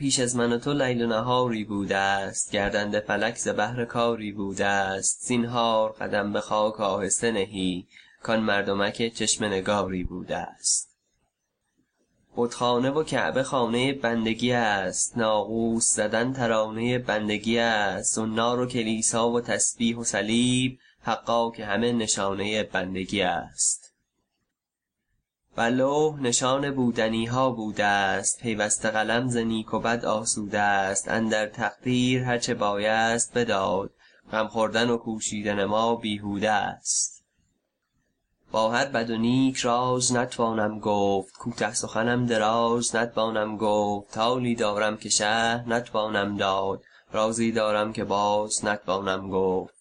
پیش از من و تو لیل و نهاری بوده است. گردنده فلک ز بهر کاری بوده است. زینهار قدم به خاک آهسته نهی. کان مردمک چشمه نگاری بوده است. بتخانه و کعبه خانه بندگی است. ناقوس زدن ترانه بندگی است. زنار و کلیسا و تسبیح و صلیب حقا که همه نشانه بندگی است. بر لوح نشان بودنی ها بوده است پیوسته قلم ز نیک و بد آسوده است اندر تقدیر هر چه بایست بداد. غم خوردن و کوشیدن ما بیهوده است با هر بد و نیک راز نتوانم گفت. کوته سخنم دراز نتوانم گفت. حالی دارم که شرح نتوانم داد. رازی دارم که باز نتوانم گفت.